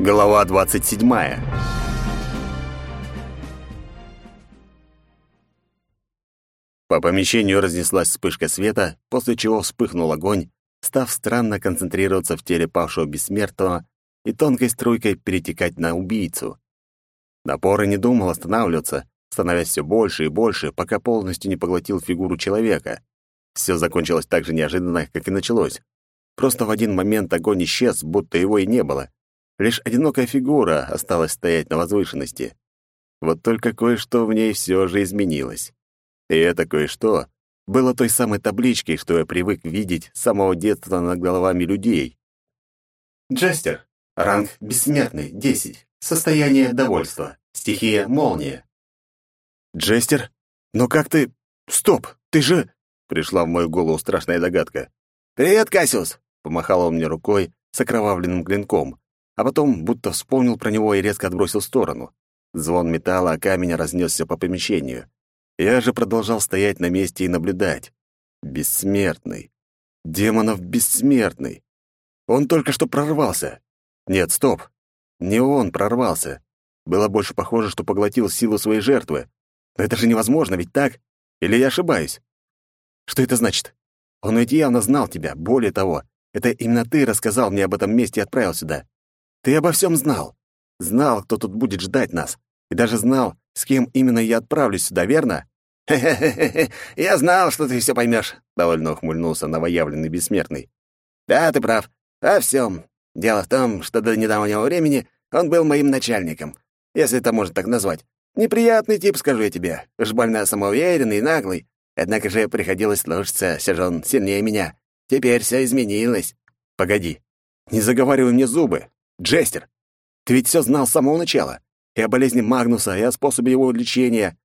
Глава 27. По помещению разнеслась вспышка света, после чего вспыхнул огонь, став странно концентрироваться в теле павшего бессмертного и тонкой струйкой перетекать на убийцу. Напор и не думал останавливаться, становясь все больше и больше, пока полностью не поглотил фигуру человека. Все закончилось так же неожиданно, как и началось. Просто в один момент огонь исчез, будто его и не было. Лишь одинокая фигура осталась стоять на возвышенности. Вот только кое-что в ней все же изменилось. И это кое-что было той самой табличкой, что я привык видеть с самого детства над головами людей. Джестер. Ранг бессмертный, 10. Состояние довольства. Стихия молния. «Джестер? Но как ты... Стоп! Ты же...» Пришла в мою голову страшная догадка. «Привет, Кассиус!» — помахал он мне рукой с окровавленным клинком, а потом будто вспомнил про него и резко отбросил в сторону. Звон металла о камень разнесся по помещению. Я же продолжал стоять на месте и наблюдать. Бессмертный. Демонов бессмертный. Он только что прорвался. Нет, стоп. Не он прорвался. Было больше похоже, что поглотил силу своей жертвы. Но это же невозможно, ведь так? Или я ошибаюсь? Что это значит? Он ведь явно знал тебя. Более того, это именно ты рассказал мне об этом месте и отправил сюда. Ты обо всем знал. Знал, кто тут будет ждать нас. И даже знал, с кем именно я отправлюсь сюда, верно? «Хе-хе-хе, я знал, что ты все поймешь», — довольно ухмыльнулся новоявленный бессмертный. «Да, ты прав. О всем. Дело в том, что до недавнего времени он был моим начальником, если это можно так назвать. Неприятный тип, скажу я тебе. Уж больно самоуверенный и наглый. Однако же приходилось слушаться, все же он сильнее меня. Теперь все изменилось. Погоди. Не заговаривай мне зубы. Джестер, ты ведь все знал с самого начала. И о болезни Магнуса, и о способе его лечения.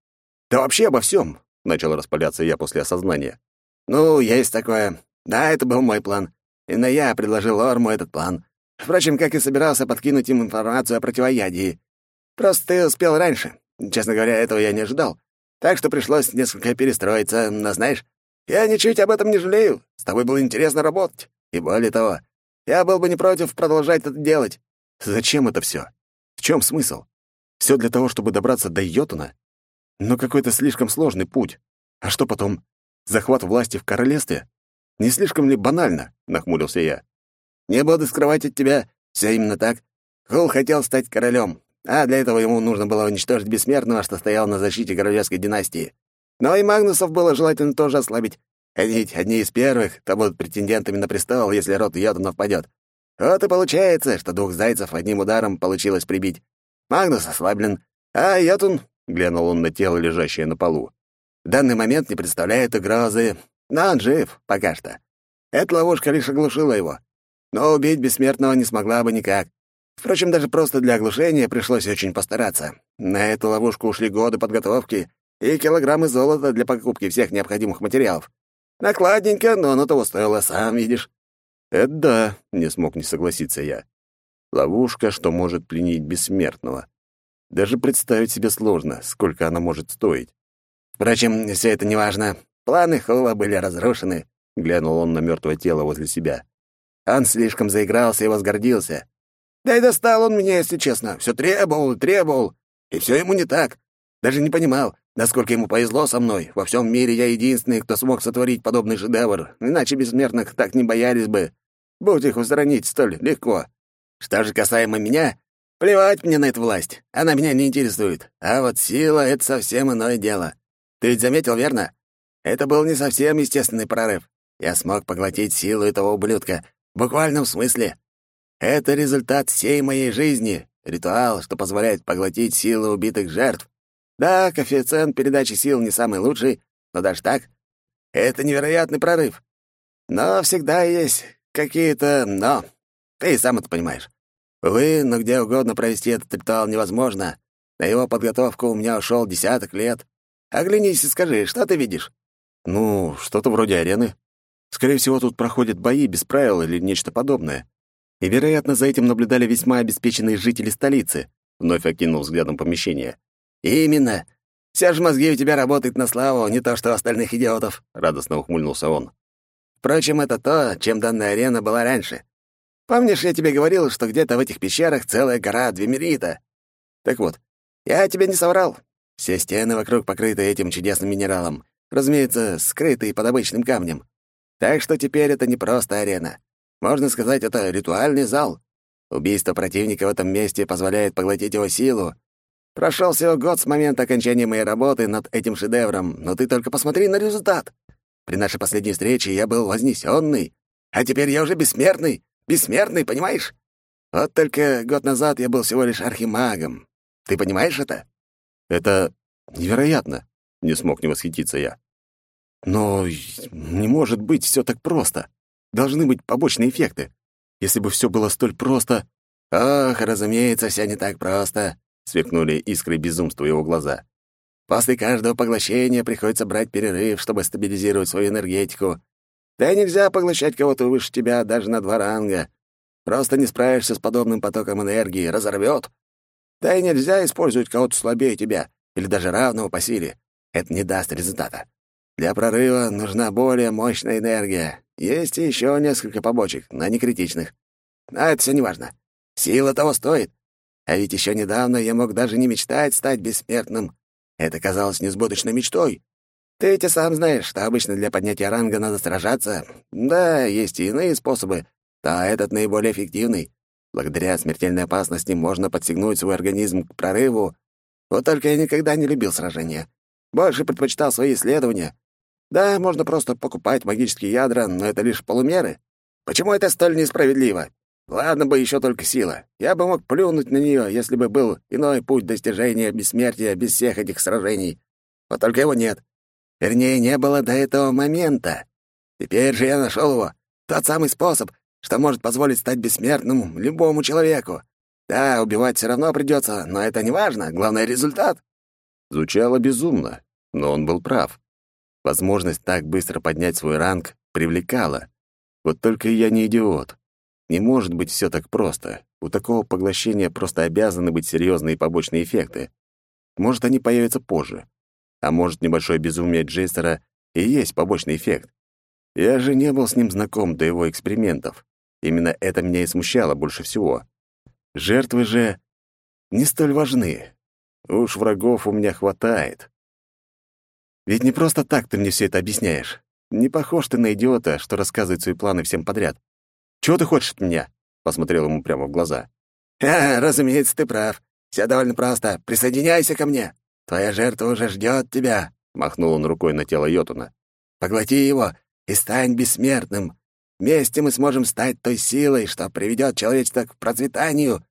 Да вообще обо всем, начал распаляться я после осознания. Ну, есть такое. Да, это был мой план. Именно я предложил Орму этот план. Впрочем, как и собирался подкинуть им информацию о противоядии. Просто ты успел раньше. Честно говоря, этого я не ожидал. Так что пришлось несколько перестроиться, но знаешь, я ничуть об этом не жалею. С тобой было интересно работать. И более того, я был бы не против продолжать это делать. Зачем это все? В чем смысл? Все для того, чтобы добраться до Йотуна? Но какой-то слишком сложный путь. А что потом? Захват власти в королевстве? Не слишком ли банально? Нахмурился я. Не буду скрывать от тебя. Все именно так. Хул хотел стать королем, а для этого ему нужно было уничтожить бессмертного, что стоял на защите королевской династии. Но и Магнусов было желательно тоже ослабить. Ведь одни из первых, кто будут претендентами на престол, если род Йотунов падет. Вот и получается, что двух зайцев одним ударом получилось прибить. Магнус ослаблен, а Йотун — глянул он на тело, лежащее на полу. «В данный момент не представляет угрозы, но он жив пока что. Эта ловушка лишь оглушила его. Но убить бессмертного не смогла бы никак. Впрочем, даже просто для оглушения пришлось очень постараться. На эту ловушку ушли годы подготовки и килограммы золота для покупки всех необходимых материалов. Накладненько, но оно того стоило, сам видишь». «Это да», — не смог не согласиться я. «Ловушка, что может пленить бессмертного. Даже представить себе сложно, сколько она может стоить. Впрочем, все это неважно. Планы Хула были разрушены, — глянул он на мертвое тело возле себя. Он слишком заигрался и возгордился. Да и достал он меня, если честно. Все требовал, требовал. И все ему не так. Даже не понимал, насколько ему повезло со мной. Во всем мире я единственный, кто смог сотворить подобный шедевр. Иначе бессмертных так не боялись бы. Будь их устранить столь легко. Что же касаемо меня, Плевать мне на эту власть. Она меня не интересует. А вот сила — это совсем иное дело. Ты ведь заметил, верно? Это был не совсем естественный прорыв. Я смог поглотить силу этого ублюдка. В буквальном смысле. Это результат всей моей жизни. Ритуал, что позволяет поглотить силу убитых жертв. Да, коэффициент передачи сил не самый лучший, но даже так — это невероятный прорыв. Но всегда есть какие-то «но». Ты сам это понимаешь. Увы, но где угодно провести этот ритуал невозможно. На его подготовку у меня ушел десяток лет. Оглянись и скажи, что ты видишь?» «Ну, что-то вроде арены. Скорее всего, тут проходят бои без правил или нечто подобное. И, вероятно, за этим наблюдали весьма обеспеченные жители столицы», — вновь окинул взглядом помещение. «Именно. Все же мозги у тебя работают на славу, не то что у остальных идиотов», — радостно ухмыльнулся он. «Впрочем, это то, чем данная арена была раньше. Помнишь, я тебе говорил, что где-то в этих пещерах целая гора двемерита? Так вот, я тебе не соврал. Все стены вокруг покрыты этим чудесным минералом, разумеется, скрытые под обычным камнем. Так что теперь это не просто арена. Можно сказать, это ритуальный зал. Убийство противника в этом месте позволяет поглотить его силу. Прошел всего год с момента окончания моей работы над этим шедевром, но ты только посмотри на результат. При нашей последней встрече я был вознесенный, а теперь я уже бессмертный. Бессмертный, понимаешь? Вот только год назад я был всего лишь архимагом. Ты понимаешь это? Это невероятно, не смог не восхититься я. Но не может быть все так просто. Должны быть побочные эффекты. Если бы все было столь просто... Ох, разумеется, все не так просто, сверкнули искры безумства его глаза. После каждого поглощения приходится брать перерыв, чтобы стабилизировать свою энергетику. Да нельзя поглощать кого-то выше тебя даже на два ранга. Просто не справишься с подобным потоком энергии, разорвет. Да и нельзя использовать кого-то слабее тебя или даже равного по силе. Это не даст результата. Для прорыва нужна более мощная энергия. Есть еще несколько побочек, но не критичных. Но это все неважно. Сила того стоит. А ведь еще недавно я мог даже не мечтать стать бессмертным. Это казалось несбудочной мечтой. Ты ведь и сам знаешь, что обычно для поднятия ранга надо сражаться. Да, есть и иные способы, да этот наиболее эффективный. Благодаря смертельной опасности можно подстегнуть свой организм к прорыву. Вот только я никогда не любил сражения. Больше предпочитал свои исследования. Да, можно просто покупать магические ядра, но это лишь полумеры. Почему это столь несправедливо? Ладно бы еще только сила. Я бы мог плюнуть на нее, если бы был иной путь достижения бессмертия без всех этих сражений. Вот только его нет. Вернее, не было до этого момента. Теперь же я нашел его. Тот самый способ, что может позволить стать бессмертным любому человеку. Да, убивать все равно придется, но это не важно. Главное — результат. Звучало безумно, но он был прав. Возможность так быстро поднять свой ранг привлекала. Вот только я не идиот. Не может быть все так просто. У такого поглощения просто обязаны быть серьезные побочные эффекты. Может, они появятся позже. А может, небольшое безумие Джейстера и есть побочный эффект. Я же не был с ним знаком до его экспериментов. Именно это меня и смущало больше всего. Жертвы же не столь важны. Уж врагов у меня хватает. Ведь не просто так ты мне все это объясняешь. Не похож ты на идиота, что рассказывает свои планы всем подряд. Чего ты хочешь от меня?» — посмотрел ему прямо в глаза. «Ха, разумеется, ты прав. Все довольно просто. Присоединяйся ко мне. Твоя жертва уже ждет тебя», — махнул он рукой на тело Йотуна. «Поглоти его и стань бессмертным. Вместе мы сможем стать той силой, что приведет человечество к процветанию.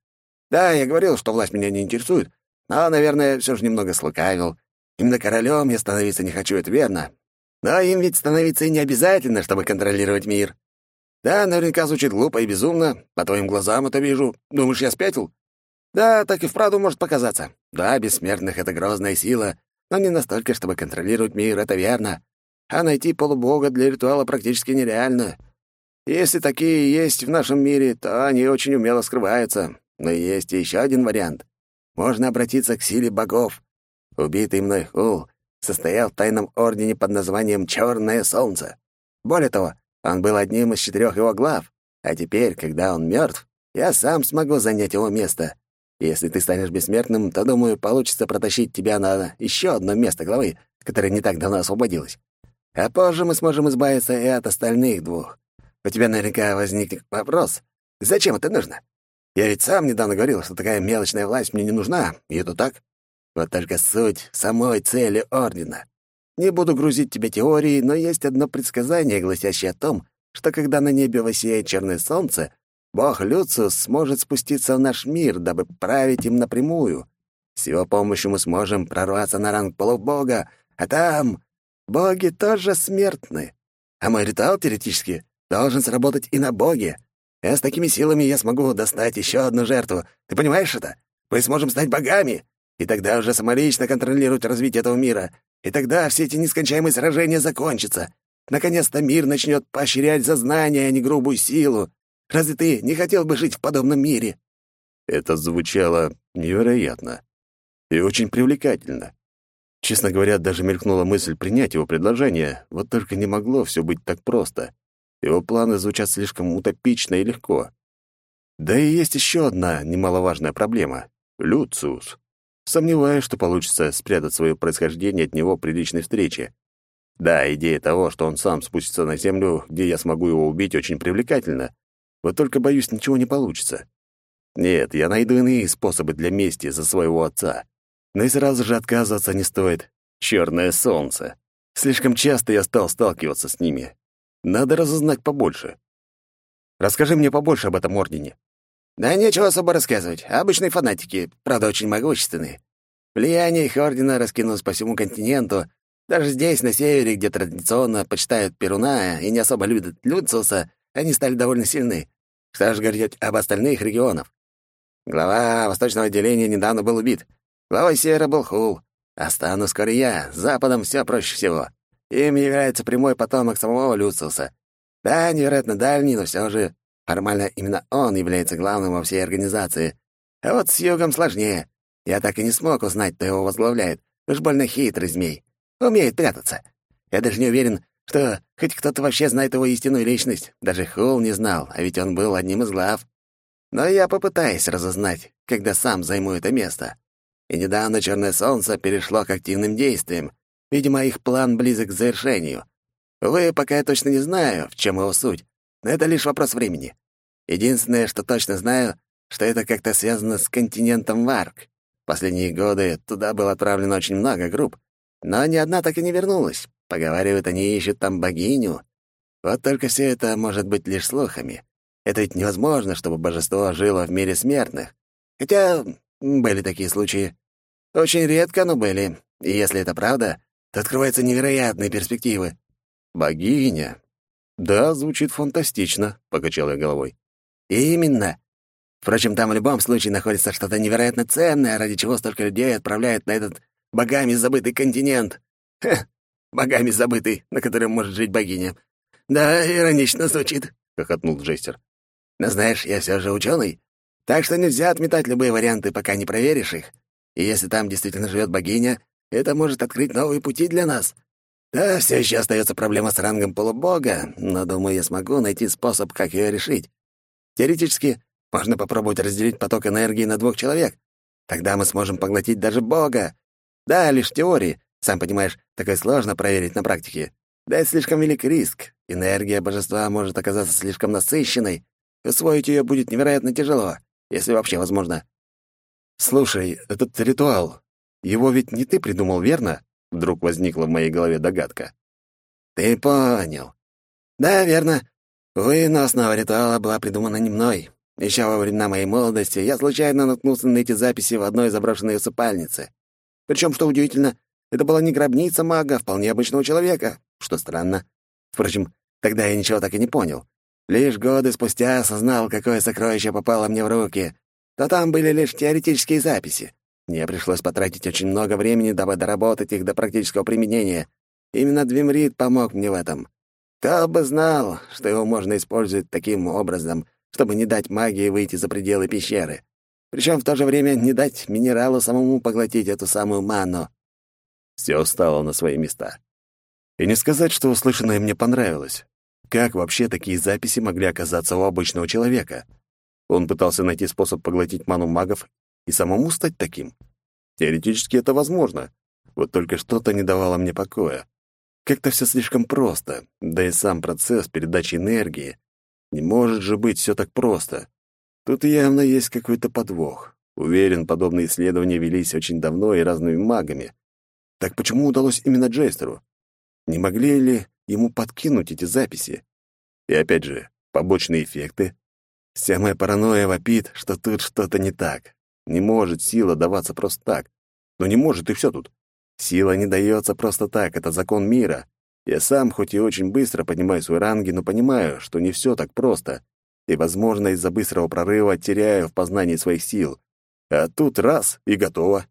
Да, я говорил, что власть меня не интересует, но, наверное, все же немного слукавил. Именно королем я становиться не хочу, это верно. Но им ведь становиться и не обязательно, чтобы контролировать мир. Да, наверняка звучит глупо и безумно. По твоим глазам это вижу. Думаешь, я спятил? Да, так и вправду может показаться. Да, бессмертных — это грозная сила, но не настолько, чтобы контролировать мир, это верно. А найти полубога для ритуала практически нереально. Если такие есть в нашем мире, то они очень умело скрываются. Но есть еще один вариант. Можно обратиться к силе богов. Убитый мной Хул состоял в тайном ордене под названием «Черное солнце». Более того, он был одним из четырех его глав, а теперь, когда он мертв, я сам смогу занять его место. Если ты станешь бессмертным, то, думаю, получится протащить тебя на еще одно место главы, которое не так давно освободилось. А позже мы сможем избавиться и от остальных двух. У тебя наверняка возникнет вопрос, зачем это нужно? Я ведь сам недавно говорил, что такая мелочная власть мне не нужна, и это так. Вот только суть самой цели Ордена. Не буду грузить тебя теорией, но есть одно предсказание, гласящее о том, что когда на небе воссияет черное солнце, бог Люциус сможет спуститься в наш мир, дабы править им напрямую. С его помощью мы сможем прорваться на ранг полубога, а там боги тоже смертны. А мой ритуал теоретически должен сработать и на боге. А с такими силами я смогу достать еще одну жертву. Ты понимаешь это? Мы сможем стать богами, и тогда уже самолично контролировать развитие этого мира, и тогда все эти нескончаемые сражения закончатся. Наконец-то мир начнет поощрять за знания, а не грубую силу. Разве ты не хотел бы жить в подобном мире?» Это звучало невероятно и очень привлекательно. Честно говоря, даже мелькнула мысль принять его предложение, вот только не могло все быть так просто. Его планы звучат слишком утопично и легко. Да и есть еще одна немаловажная проблема — Люциус. Сомневаюсь, что получится спрятать свое происхождение от него при личной встрече. Да, идея того, что он сам спустится на землю, где я смогу его убить, очень привлекательна. Вот только, боюсь, ничего не получится. Нет, я найду иные способы для мести за своего отца. Но и сразу же отказываться не стоит. Черное солнце. Слишком часто я стал сталкиваться с ними. Надо разузнать побольше. Расскажи мне побольше об этом ордене. Да нечего особо рассказывать. Обычные фанатики, правда, очень могущественные. Влияние их ордена раскинулось по всему континенту. Даже здесь, на севере, где традиционно почитают Перуна и не особо любят Люциуса, они стали довольно сильны. Что же говорить об остальных регионах? Глава восточного отделения недавно был убит. Главой севера был Хул. А стану вскоре я. С западом все проще всего. Им является прямой потомок самого Люциуса. Да, невероятно дальний, но все же формально именно он является главным во всей организации. А вот с югом сложнее. Я так и не смог узнать, кто его возглавляет. Уж больно хитрый змей. Умеет прятаться. Я даже не уверен, что хоть кто-то вообще знает его истинную личность. Даже Хул не знал, а ведь он был одним из глав. Но я попытаюсь разузнать, когда сам займу это место. И недавно Черное Солнце перешло к активным действиям. Видимо, их план близок к завершению. Увы, пока я точно не знаю, в чем его суть, но это лишь вопрос времени. Единственное, что точно знаю, что это как-то связано с континентом Варк. Последние годы туда было отправлено очень много групп, но ни одна так и не вернулась. Поговаривают, они ищут там богиню. Вот только все это может быть лишь слухами. Это ведь невозможно, чтобы божество жило в мире смертных. Хотя были такие случаи. Очень редко, но были. И если это правда, то открываются невероятные перспективы. Богиня. Да, звучит фантастично, покачал я головой. Именно. Впрочем, там в любом случае находится что-то невероятно ценное, ради чего столько людей отправляют на этот богами забытый континент. Хе, богами забытый, на котором может жить богиня. Да, иронично звучит, хохотнул Джестер. Но знаешь, я все же ученый, так что нельзя отметать любые варианты, пока не проверишь их. И если там действительно живет богиня, это может открыть новые пути для нас. Да, все еще остается проблема с рангом полубога, но, думаю, я смогу найти способ, как ее решить. Теоретически, можно попробовать разделить поток энергии на двух человек. Тогда мы сможем поглотить даже бога. Да, лишь теории. Сам понимаешь, такое сложно проверить на практике. Да, это слишком велик риск. Энергия божества может оказаться слишком насыщенной, Усвоить ее будет невероятно тяжело, если вообще возможно. Слушай, этот ритуал, его ведь не ты придумал, верно? Вдруг возникла в моей голове догадка. Ты понял. Да, верно. Но основа ритуала была придумана не мной. Еще во времена моей молодости я случайно наткнулся на эти записи в одной заброшенной усыпальнице. Причем, что удивительно, это была не гробница мага, а вполне обычного человека, что странно. Впрочем, тогда я ничего так и не понял. Лишь годы спустя осознал, какое сокровище попало мне в руки. Но там были лишь теоретические записи. Мне пришлось потратить очень много времени, дабы доработать их до практического применения. Именно Двимрит помог мне в этом. Кто бы знал, что его можно использовать таким образом, чтобы не дать магии выйти за пределы пещеры. Причем в то же время не дать минералу самому поглотить эту самую ману. Все стало на свои места. И не сказать, что услышанное мне понравилось. Как вообще такие записи могли оказаться у обычного человека? Он пытался найти способ поглотить ману магов и самому стать таким. Теоретически это возможно. Вот только что-то не давало мне покоя. Как-то все слишком просто, да и сам процесс передачи энергии. Не может же быть все так просто. Тут явно есть какой-то подвох. Уверен, подобные исследования велись очень давно и разными магами. Так почему удалось именно Джейстеру? Не могли ли ему подкинуть эти записи. И опять же, побочные эффекты. Вся моя паранойя вопит, что тут что-то не так. Не может сила даваться просто так. Но не может, и все тут. Сила не дается просто так, это закон мира. Я сам, хоть и очень быстро поднимаю свои ранги, но понимаю, что не все так просто. И, возможно, из-за быстрого прорыва теряю в познании своих сил. А тут раз — и готово.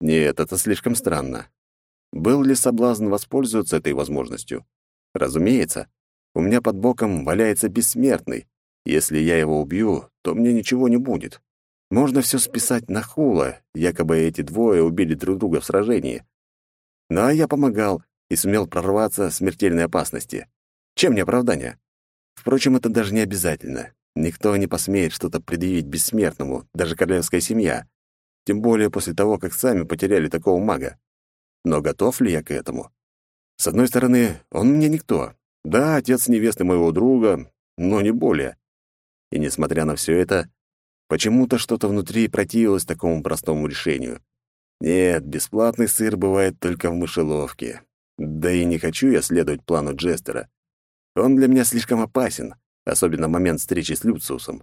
Нет, это слишком странно. Был ли соблазн воспользоваться этой возможностью? Разумеется, у меня под боком валяется бессмертный. Если я его убью, то мне ничего не будет. Можно все списать на Хула, якобы эти двое убили друг друга в сражении. Ну а я помогал и сумел прорваться в смертельной опасности. Чем не оправдание? Впрочем, это даже не обязательно. Никто не посмеет что-то предъявить бессмертному, даже королевская семья. Тем более после того, как сами потеряли такого мага. Но готов ли я к этому? С одной стороны, он мне никто. Да, отец невесты моего друга, но не более. И несмотря на все это, почему-то что-то внутри противилось такому простому решению. Нет, бесплатный сыр бывает только в мышеловке. Да и не хочу я следовать плану Джестера. Он для меня слишком опасен, особенно в момент встречи с Люциусом.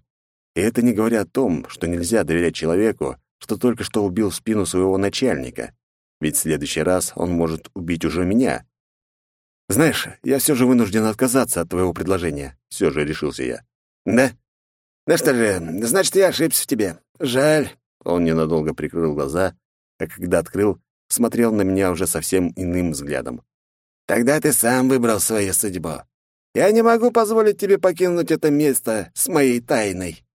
И это не говоря о том, что нельзя доверять человеку, что только что убил в спину своего начальника. Ведь в следующий раз он может убить уже меня. Знаешь, я все же вынужден отказаться от твоего предложения, все же решился я. Да? Ну что же, значит, я ошибся в тебе. Жаль. Он ненадолго прикрыл глаза, а когда открыл, смотрел на меня уже совсем иным взглядом. Тогда ты сам выбрал свою судьбу. Я не могу позволить тебе покинуть это место с моей тайной.